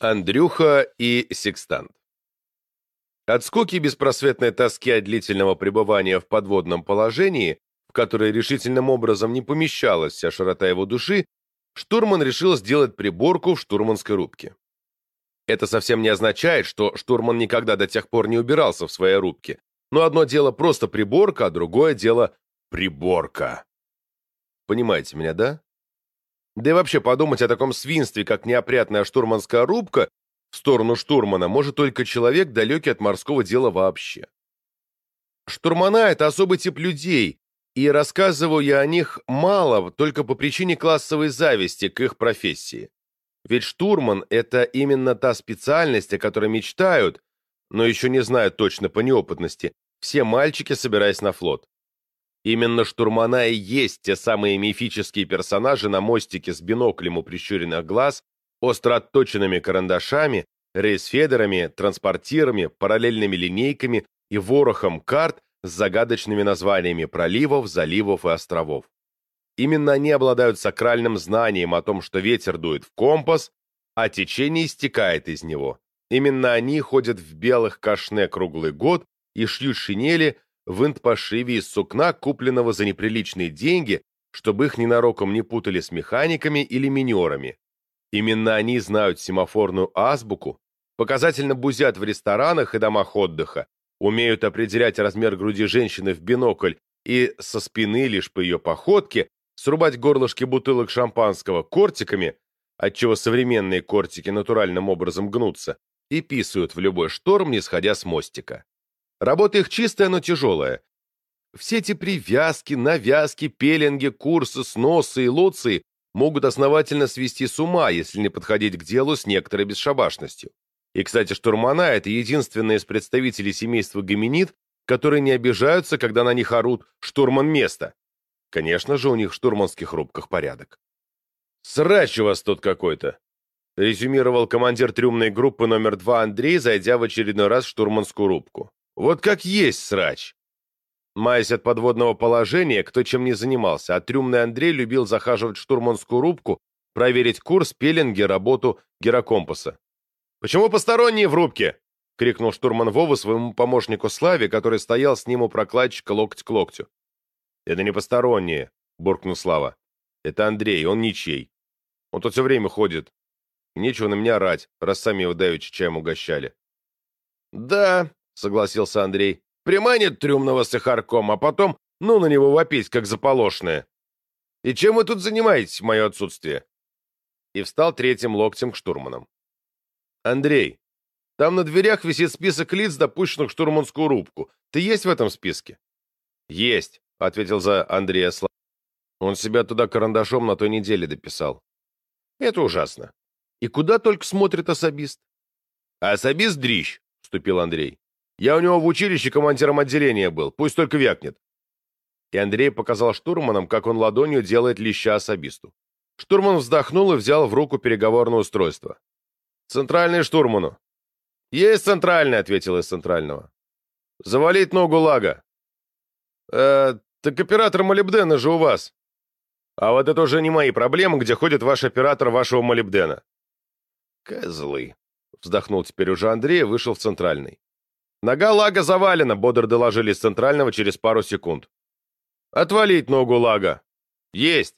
Андрюха и секстант. От скуки и беспросветной тоски от длительного пребывания в подводном положении, в которое решительным образом не помещалась вся широта его души, штурман решил сделать приборку в штурманской рубке. Это совсем не означает, что штурман никогда до тех пор не убирался в своей рубке, но одно дело просто приборка, а другое дело приборка. Понимаете меня, да? Да и вообще подумать о таком свинстве, как неопрятная штурманская рубка, в сторону штурмана может только человек, далекий от морского дела вообще. Штурмана — это особый тип людей, и рассказываю я о них мало, только по причине классовой зависти к их профессии. Ведь штурман — это именно та специальность, о которой мечтают, но еще не знают точно по неопытности, все мальчики, собираясь на флот. Именно штурмана и есть те самые мифические персонажи на мостике с биноклем у прищуренных глаз, остро отточенными карандашами, рейсфедерами, транспортирами, параллельными линейками и ворохом карт с загадочными названиями проливов, заливов и островов. Именно они обладают сакральным знанием о том, что ветер дует в компас, а течение истекает из него. Именно они ходят в белых кашне круглый год и шьют шинели, в инт-пошиве из сукна, купленного за неприличные деньги, чтобы их ненароком не путали с механиками или минерами. Именно они знают семафорную азбуку, показательно бузят в ресторанах и домах отдыха, умеют определять размер груди женщины в бинокль и со спины лишь по ее походке срубать горлышки бутылок шампанского кортиками, отчего современные кортики натуральным образом гнутся, и писают в любой шторм, не сходя с мостика. Работа их чистая, но тяжелая. Все эти привязки, навязки, пеленги, курсы, сносы и лоции могут основательно свести с ума, если не подходить к делу с некоторой бесшабашностью. И, кстати, штурмана – это единственные из представителей семейства гоминид, которые не обижаются, когда на них орут «штурман место». Конечно же, у них в штурманских рубках порядок. «Срач у вас тут какой-то», – резюмировал командир трюмной группы номер два Андрей, зайдя в очередной раз в штурманскую рубку. Вот как есть срач. Маясь от подводного положения, кто чем не занимался, а трюмный Андрей любил захаживать в штурманскую рубку, проверить курс, пеленги, работу гирокомпаса. «Почему посторонние в рубке?» — крикнул штурман Вова своему помощнику Славе, который стоял с ним у прокладчика локоть к локтю. «Это не посторонние», — буркнул Слава. «Это Андрей, он ничей. Он тут все время ходит. Нечего на меня орать, раз сами его давеча чаем угощали». «Да, согласился Андрей. «Приманит трюмного с а потом, ну, на него вопить, как заполошное. И чем вы тут занимаетесь в мое отсутствие?» И встал третьим локтем к штурманам. «Андрей, там на дверях висит список лиц, допущенных в штурманскую рубку. Ты есть в этом списке?» «Есть», — ответил за Андрея Слав. Он себя туда карандашом на той неделе дописал. «Это ужасно. И куда только смотрит особист?» «Особист дрищ», — вступил Андрей. Я у него в училище командиром отделения был, пусть только вякнет. И Андрей показал штурманам, как он ладонью делает леща особисту. Штурман вздохнул и взял в руку переговорное устройство. «Центральный штурману». «Есть центральный», — ответил из центрального. «Завалить ногу лага». «Э, так оператор молибдена же у вас». «А вот это уже не мои проблемы, где ходит ваш оператор вашего молибдена». «Козлы», — вздохнул теперь уже Андрей и вышел в центральный. «Нога лага завалена», — бодро доложили с центрального через пару секунд. «Отвалить ногу лага». «Есть».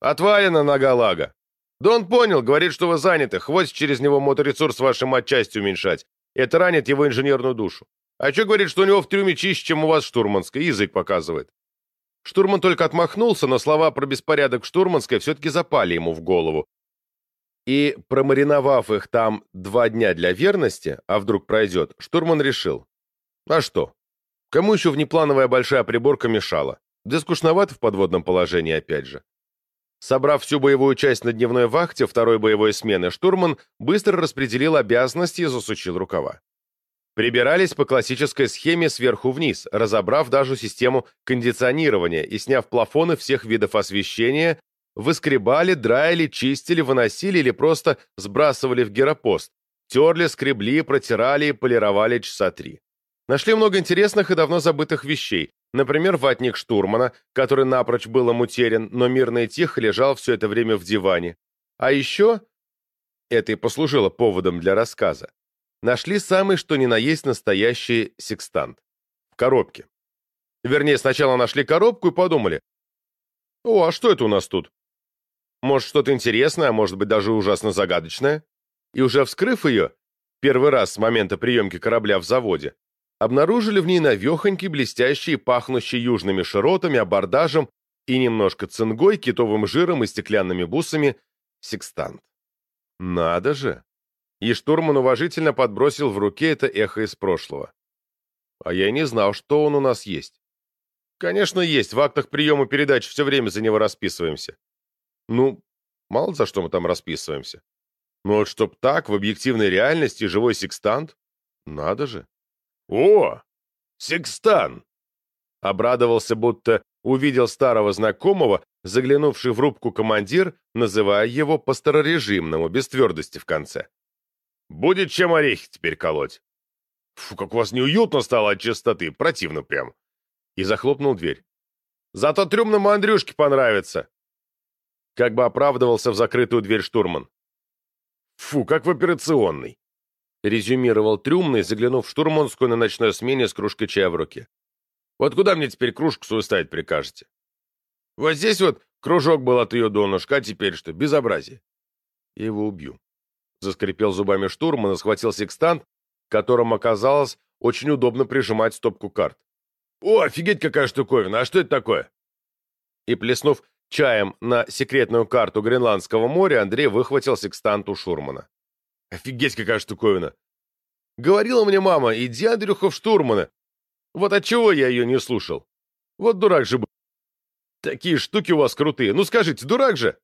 «Отвалена нога лага». «Да он понял, говорит, что вы заняты, хватит через него моторесурс вашей матчасти уменьшать. Это ранит его инженерную душу. А что говорит, что у него в трюме чище, чем у вас штурманской, язык показывает». Штурман только отмахнулся, но слова про беспорядок штурманской все-таки запали ему в голову, и, промариновав их там два дня для верности, а вдруг пройдет, штурман решил. А что? Кому еще внеплановая большая приборка мешала? Да скучновато в подводном положении опять же. Собрав всю боевую часть на дневной вахте второй боевой смены, штурман быстро распределил обязанности и засучил рукава. Прибирались по классической схеме сверху вниз, разобрав даже систему кондиционирования и сняв плафоны всех видов освещения Выскребали, драили, чистили, выносили или просто сбрасывали в гиропост. Терли, скребли, протирали и полировали часа три. Нашли много интересных и давно забытых вещей. Например, ватник штурмана, который напрочь был ему утерян, но мирно и тихо лежал все это время в диване. А еще... это и послужило поводом для рассказа, нашли самый что ни на есть настоящий секстант. В коробке. Вернее, сначала нашли коробку и подумали, «О, а что это у нас тут? Может, что-то интересное, а может быть, даже ужасно загадочное?» И уже вскрыв ее, первый раз с момента приемки корабля в заводе, обнаружили в ней навехонький, блестящий, пахнущий южными широтами, абордажем и немножко цингой, китовым жиром и стеклянными бусами секстант. Надо же! И штурман уважительно подбросил в руке это эхо из прошлого. А я не знал, что он у нас есть. Конечно, есть, в актах приема передач все время за него расписываемся. Ну, мало за что мы там расписываемся. Но вот чтоб так, в объективной реальности, живой секстант, надо же. «О, секстан!» Обрадовался, будто увидел старого знакомого, заглянувший в рубку командир, называя его по-старорежимному, без твердости в конце. «Будет чем орехи теперь колоть». «Фу, как у вас неуютно стало от чистоты, противно прям». И захлопнул дверь. «Зато трюмному Андрюшке понравится». Как бы оправдывался в закрытую дверь штурман. «Фу, как в операционной» резюмировал трюмный, заглянув в штурманскую на ночной смене с кружкой чая в руке. «Вот куда мне теперь кружку свою ставить прикажете? Вот здесь вот кружок был от ее донышка, а теперь что? Безобразие!» «Я его убью», — заскрипел зубами штурман и схватил секстант, которым оказалось очень удобно прижимать стопку карт. «О, офигеть, какая штуковина! А что это такое?» И, плеснув чаем на секретную карту Гренландского моря, Андрей выхватил секстант у Шурмана. Офигеть, какая штуковина. Говорила мне мама, иди, Андрюха, в штурмана. Вот отчего я ее не слушал. Вот дурак же был. Такие штуки у вас крутые. Ну скажите, дурак же?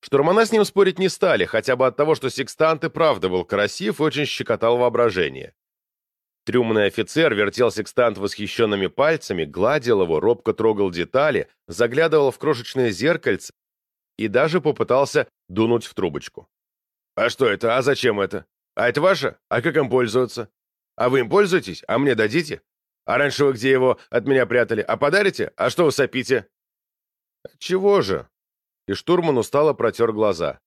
Штурмана с ним спорить не стали, хотя бы от того, что секстант и правда был красив и очень щекотал воображение. Трюмный офицер вертел секстант восхищенными пальцами, гладил его, робко трогал детали, заглядывал в крошечное зеркальце и даже попытался дунуть в трубочку. «А что это? А зачем это? А это ваше? А как им пользоваться? А вы им пользуетесь? А мне дадите? А раньше вы где его от меня прятали? А подарите? А что вы сопите?» «Чего же?» И штурман устало протер глаза.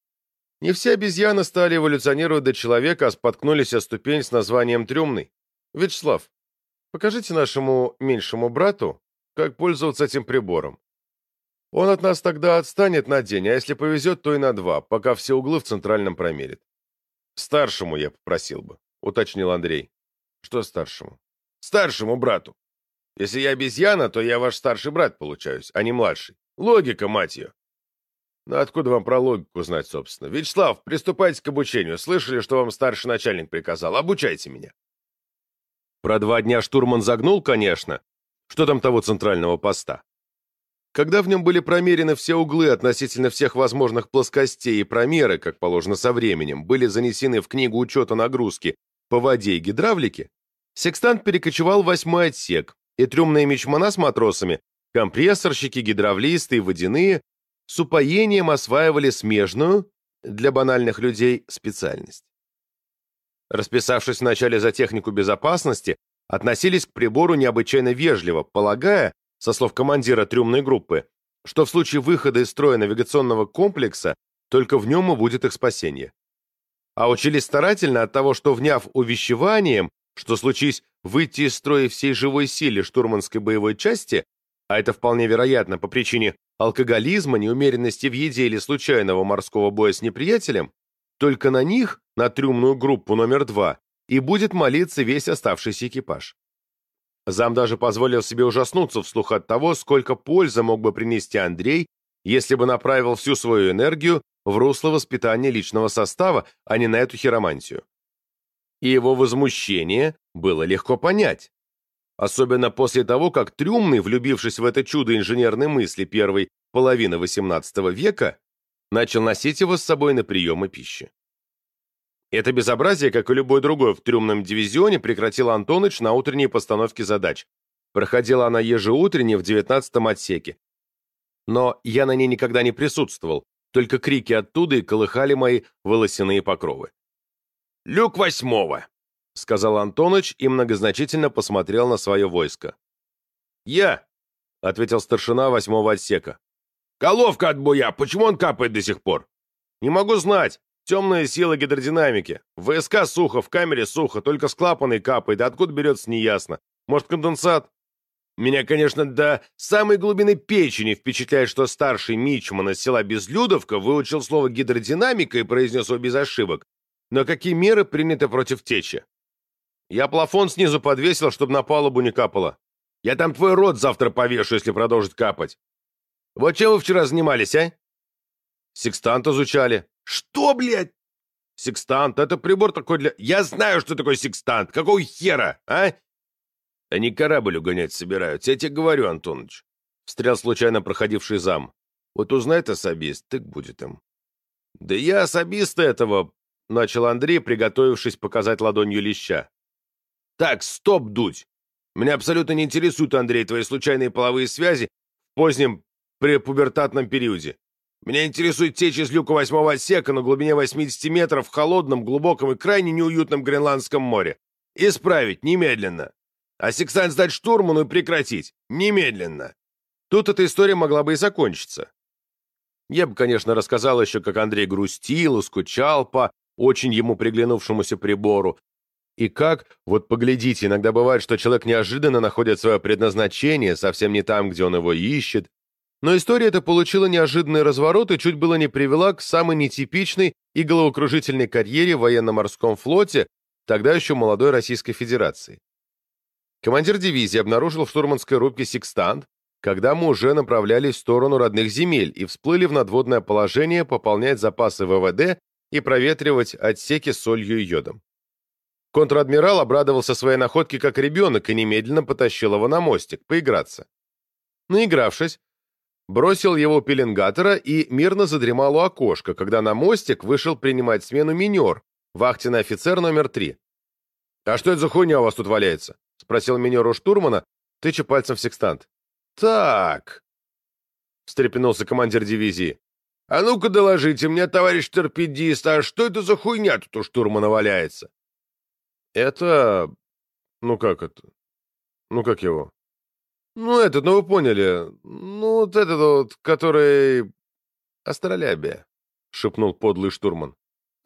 Не все обезьяны стали эволюционировать до человека, а споткнулись о ступень с названием «трюмный». Вячеслав, покажите нашему меньшему брату, как пользоваться этим прибором. Он от нас тогда отстанет на день, а если повезет, то и на два, пока все углы в центральном промерит. Старшему я попросил бы, уточнил Андрей. Что старшему? Старшему брату. Если я обезьяна, то я ваш старший брат получаюсь, а не младший. Логика, мать ее. Ну откуда вам про логику знать, собственно? Вячеслав, приступайте к обучению. Слышали, что вам старший начальник приказал? Обучайте меня. Про два дня штурман загнул, конечно. Что там того центрального поста? Когда в нем были промерены все углы относительно всех возможных плоскостей и промеры, как положено со временем, были занесены в книгу учета нагрузки по воде и гидравлике, секстант перекочевал в восьмой отсек, и трюмные мичмана с матросами, компрессорщики, гидравлисты и водяные с упоением осваивали смежную, для банальных людей, специальность. Расписавшись вначале за технику безопасности, относились к прибору необычайно вежливо, полагая, со слов командира трюмной группы, что в случае выхода из строя навигационного комплекса только в нем и будет их спасение. А учились старательно от того, что, вняв увещеванием, что случись выйти из строя всей живой силе штурманской боевой части, а это вполне вероятно по причине алкоголизма, неумеренности в еде или случайного морского боя с неприятелем, только на них, на трюмную группу номер два, и будет молиться весь оставшийся экипаж. Зам даже позволил себе ужаснуться вслух от того, сколько пользы мог бы принести Андрей, если бы направил всю свою энергию в русло воспитания личного состава, а не на эту хиромантию. И его возмущение было легко понять. Особенно после того, как Трюмный, влюбившись в это чудо инженерной мысли первой половины XVIII века, начал носить его с собой на приемы пищи. Это безобразие, как и любой другой в трюмном дивизионе, прекратил Антоныч на утренней постановке задач. Проходила она ежеутренне в девятнадцатом отсеке. Но я на ней никогда не присутствовал, только крики оттуда и колыхали мои волосяные покровы. «Люк восьмого!» — сказал Антоныч и многозначительно посмотрел на свое войско. «Я!» — ответил старшина восьмого отсека. «Головка от буя! Почему он капает до сих пор?» «Не могу знать. Темная сила гидродинамики. ВСК сухо, в камере сухо, только с клапаной капает, а откуда берется, неясно. Может, конденсат? Меня, конечно, до самой глубины печени впечатляет, что старший мичман из села Безлюдовка выучил слово гидродинамика и произнес его без ошибок. Но какие меры приняты против течи? Я плафон снизу подвесил, чтобы на палубу не капало. Я там твой рот завтра повешу, если продолжит капать. Вот чем вы вчера занимались, а? Секстант изучали. Что, блядь? Секстант — это прибор такой для... Я знаю, что такое секстант. Какого хера, а? Они корабль угонять собираются, я тебе говорю, Антоныч. Встрял случайно проходивший зам. Вот узнает особист, так будет им. Да я особиста этого, начал Андрей, приготовившись показать ладонью леща. Так, стоп, дуть. Меня абсолютно не интересуют, Андрей, твои случайные половые связи в позднем препубертатном периоде. Меня интересует течь из люка восьмого отсека на глубине 80 метров в холодном, глубоком и крайне неуютном Гренландском море. Исправить немедленно. А секстант сдать штурману и прекратить. Немедленно. Тут эта история могла бы и закончиться. Я бы, конечно, рассказал еще, как Андрей грустил и скучал по очень ему приглянувшемуся прибору, и как, вот поглядите, иногда бывает, что человек неожиданно находит свое предназначение совсем не там, где он его ищет. Но история эта получила неожиданный разворот и чуть было не привела к самой нетипичной и головокружительной карьере в военно-морском флоте, тогда еще молодой Российской Федерации. Командир дивизии обнаружил в штурманской рубке секстант, когда мы уже направлялись в сторону родных земель и всплыли в надводное положение пополнять запасы ВВД и проветривать отсеки солью и йодом. Контр-адмирал обрадовался своей находке как ребенок и немедленно потащил его на мостик поиграться. Наигравшись, бросил его пеленгатора и мирно задремал у окошка, когда на мостик вышел принимать смену минер, вахтенный офицер номер три. «А что это за хуйня у вас тут валяется?» — спросил минер у штурмана, тыча пальцем в секстант. «Так», — встрепенулся командир дивизии. «А ну-ка доложите мне, товарищ торпедист, а что это за хуйня тут у штурмана валяется?» «Это... ну как это? Ну как его?» «Ну этот, ну вы поняли. Ну вот этот вот, который... Астролябия», — шепнул подлый штурман.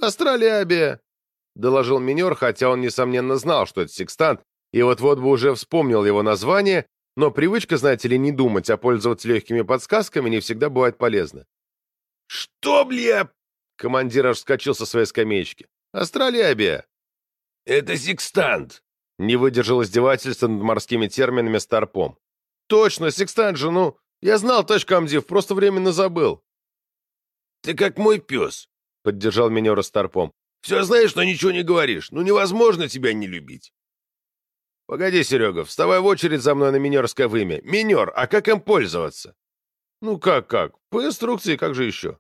«Астролябия», — доложил минер, хотя он, несомненно, знал, что это секстант, и вот-вот бы уже вспомнил его название, но привычка, знаете ли, не думать, а пользоваться легкими подсказками не всегда бывает полезно. «Что, бля?» — командир аж вскочил со своей скамеечки. «Астролябия». «Это секстант», — не выдержал издевательства над морскими терминами Старпом. «Точно, секстант же, ну, я знал, товарищ комдив, просто временно забыл». «Ты как мой пес», — поддержал меня Растарпом. «Все знаешь, но ничего не говоришь. Ну, невозможно тебя не любить». «Погоди, Серега, вставай в очередь за мной на минерское вымя. Минер, а как им пользоваться?» «Ну как-как? По инструкции, как же еще?»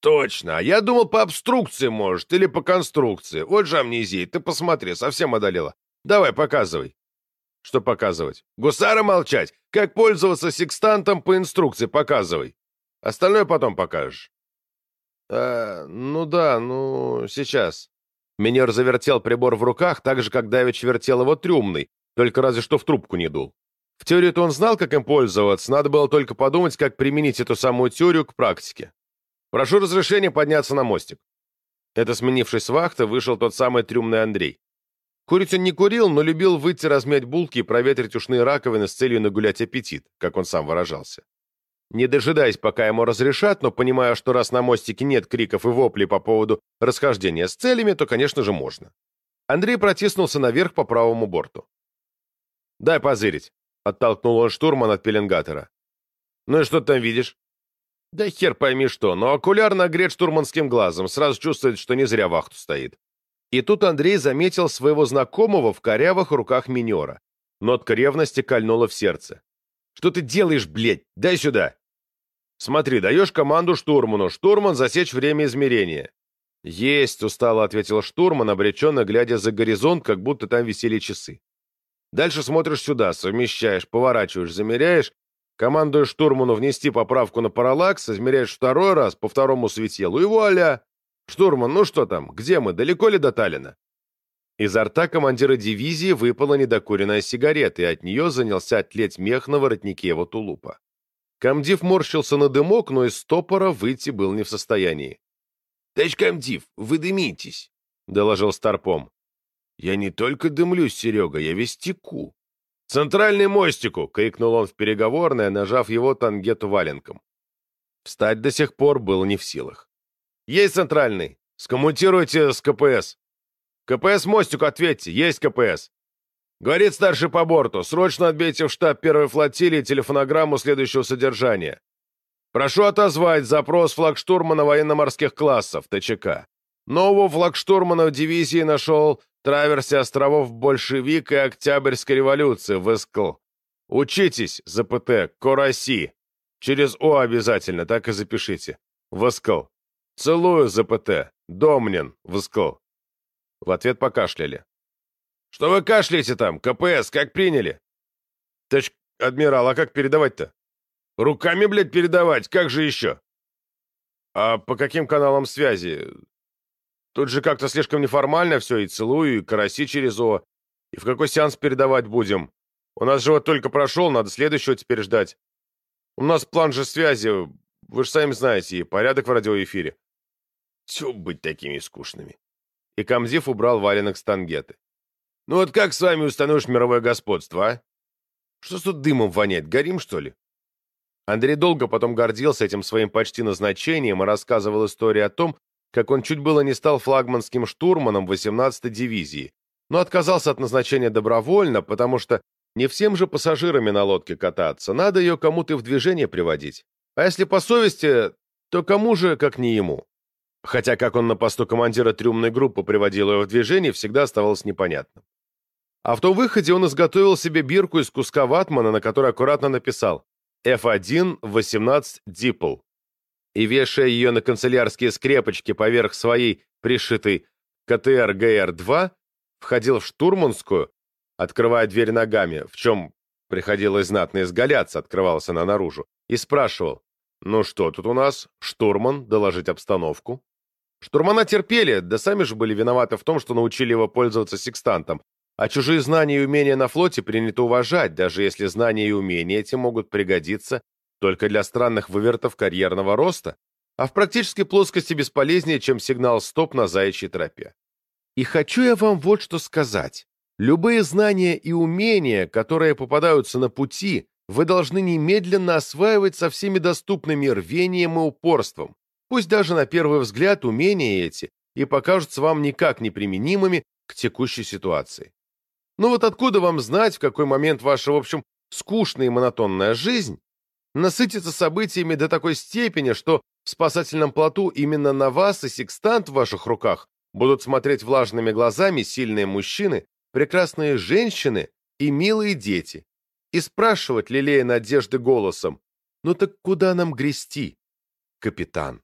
«Точно! А я думал, по обструкции, может, или по конструкции. Вот же амнезия, ты посмотри, совсем одолела. Давай, показывай». «Что показывать? Гусара молчать! Как пользоваться секстантом по инструкции, показывай. Остальное потом покажешь». «А, ну да, ну, сейчас». Минер завертел прибор в руках, так же, как Давич вертел его трюмный, только разве что в трубку не дул. В теории-то он знал, как им пользоваться, надо было только подумать, как применить эту самую теорию к практике. «Прошу разрешения подняться на мостик». Это, сменившись с вахты, вышел тот самый трюмный Андрей. Курить он не курил, но любил выйти размять булки и проветрить ушные раковины с целью нагулять аппетит, как он сам выражался. Не дожидаясь, пока ему разрешат, но понимая, что раз на мостике нет криков и воплей по поводу расхождения с целями, то, конечно же, можно. Андрей протиснулся наверх по правому борту. «Дай позырить», — оттолкнул он штурман от пеленгатора. «Ну и что ты там видишь?» «Да хер пойми что, но окуляр нагрет штурманским глазом, сразу чувствует, что не зря вахту стоит». И тут Андрей заметил своего знакомого в корявых руках минера. Нотка ревности кольнула в сердце. «Что ты делаешь, блядь? Дай сюда!» Смотри, даешь команду штурману. Штурман засечь время измерения. Есть, устало ответил штурман, обреченно глядя за горизонт, как будто там висели часы. Дальше смотришь сюда, совмещаешь, поворачиваешь, замеряешь, командуешь штурману внести поправку на параллакс, измеряешь второй раз по второму светилу, и вуаля! Штурман, ну что там, где мы, далеко ли до Таллина? Изо рта командира дивизии выпала недокуренная сигарета, и от нее занялся тлеть мех на воротнике его тулупа. Камдив морщился на дымок, но из стопора выйти был не в состоянии. «Товарищ комдив, вы дымитесь», — доложил Старпом. «Я не только дымлюсь, Серега, я весь теку». «Центральный мостику!» — крикнул он в переговорное, нажав его тангету валенком. Встать до сих пор был не в силах. «Есть центральный! Скоммутируйте с КПС!» «КПС мостику, ответьте! Есть КПС!» «Говорит старший по борту, срочно отбейте в штаб первой флотилии телефонограмму следующего содержания. Прошу отозвать запрос флагштурмана военно-морских классов, ТЧК. Нового флагштурмана в дивизии нашел траверсе островов Большевик и Октябрьской революции, ВСКЛ. Учитесь, ЗПТ, Кураси. Через О обязательно, так и запишите. ВСКЛ. Целую, ЗПТ. Домнин, ВСКЛ. В ответ покашляли. «Что вы кашляете там? КПС, как приняли?» «Товарищ адмирал, а как передавать-то?» «Руками, блядь, передавать, как же еще?» «А по каким каналам связи? Тут же как-то слишком неформально все, и целую, и караси через О. И в какой сеанс передавать будем? У нас же вот только прошел, надо следующего теперь ждать. У нас план же связи, вы же сами знаете, и порядок в радиоэфире. Тю, быть такими скучными. И Камзив убрал валенок с тангеты. Ну вот как с вами установишь мировое господство, а? Что тут дымом воняет, горим, что ли? Андрей долго потом гордился этим своим почти назначением и рассказывал историю о том, как он чуть было не стал флагманским штурманом 18-й дивизии, но отказался от назначения добровольно, потому что не всем же пассажирами на лодке кататься, надо ее кому-то в движение приводить. А если по совести, то кому же, как не ему? Хотя как он на посту командира трюмной группы приводил ее в движение, всегда оставалось непонятным. А в том выходе он изготовил себе бирку из куска ватмана, на которой аккуратно написал F1-18 Дипл и, вешая ее на канцелярские скрепочки поверх своей пришитой КТР-ГР-2, входил в штурманскую, открывая дверь ногами, в чем приходилось знатно изгаляться, открывалась она наружу, и спрашивал, «Ну что тут у нас? Штурман, доложить обстановку?» Штурмана терпели, да сами же были виноваты в том, что научили его пользоваться секстантом, а чужие знания и умения на флоте принято уважать, даже если знания и умения эти могут пригодиться только для странных вывертов карьерного роста, а в практической плоскости бесполезнее, чем сигнал «стоп» на заячьей тропе. И хочу я вам вот что сказать. Любые знания и умения, которые попадаются на пути, вы должны немедленно осваивать со всеми доступными рвением и упорством. Пусть даже на первый взгляд умения эти и покажутся вам никак неприменимыми к текущей ситуации. Но вот откуда вам знать, в какой момент ваша, в общем, скучная и монотонная жизнь насытится событиями до такой степени, что в спасательном плоту именно на вас и секстант в ваших руках будут смотреть влажными глазами сильные мужчины, прекрасные женщины и милые дети, и спрашивать, лелея надежды голосом, «Ну так куда нам грести, капитан?»